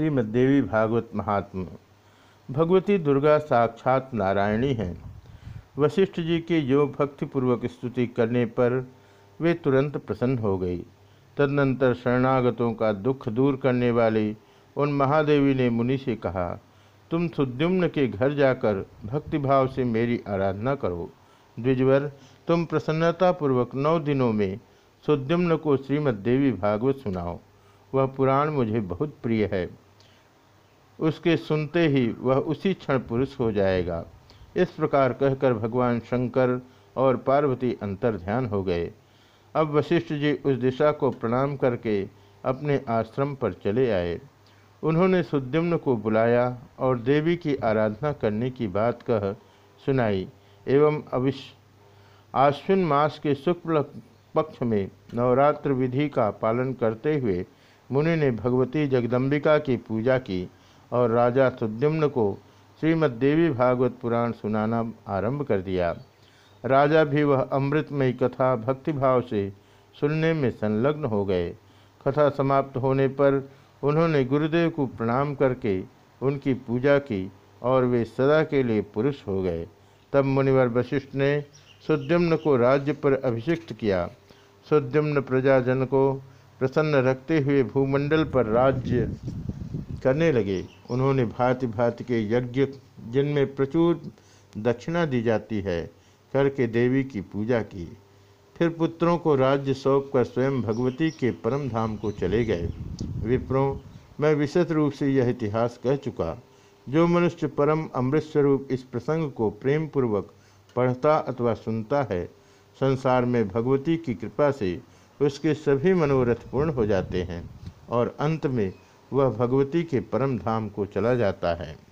श्रीमद्देवी भागवत महात्मा। भगवती दुर्गा साक्षात नारायणी हैं। वशिष्ठ जी की जो भक्तिपूर्वक स्तुति करने पर वे तुरंत प्रसन्न हो गई। तदनंतर शरणागतों का दुख दूर करने वाली उन महादेवी ने मुनि से कहा, तुम सुद्युम्न के घर जाकर भक्तिभाव से मेरी आराधना करो। द्विजवर, तुम प्रसन्नतापूर्वक नौ दिनों में सुद्युम्न को श्रीमद्देवी भागवत सुनाओ। वह पुराण मुझे बहुत प्रिय है। उसके सुनते ही वह उसी क्षण पुरुष हो जाएगा। इस प्रकार कहकर भगवान शंकर और पार्वती अंतर ध्यान हो गए। अब वशिष्ठ जी उस दिशा को प्रणाम करके अपने आश्रम पर चले आए। उन्होंने सुद्युम्न को बुलाया और देवी की आराधना करने की बात कह सुनाई एवं अविश आश्विन मास के शुक्ल पक्ष में नवरात्र विधि का पालन करते हुए मुनि ने भगवती जगदम्बिका की पूजा की। और राजा सुद्युम्न को श्रीमद्देवी भागवत पुराण सुनाना आरंभ कर दिया। राजा भी वह अमृतमयी कथा भक्तिभाव से सुनने में संलग्न हो गए। कथा समाप्त होने पर उन्होंने गुरुदेव को प्रणाम करके उनकी पूजा की और वे सदा के लिए पुरुष हो गए। तब मुनिवर वशिष्ठ ने सुद्युम्न को राज्य पर अभिषिक्त किया। सुद्युम्न प्रजाजन को प्रसन्न रखते हुए भूमंडल पर राज्य करने लगे। उन्होंने भांति भांति के यज्ञ जिनमें प्रचुर दक्षिणा दी जाती है, करके देवी की पूजा की। फिर पुत्रों को राज्य सौंप कर स्वयं भगवती के परम धाम को चले गए। विप्रों, मैं विशद रूप से यह इतिहास कह चुका, जो मनुष्य परम अमृत स्वरूप इस प्रसंग को प्रेम पूर्वक पढ़ता अथवा सुनता है, संसार में भगवती की कृपा से उसके सभी मनोरथ पूर्ण हो जाते हैं और अंत में वह भगवती के परम धाम को चला जाता है।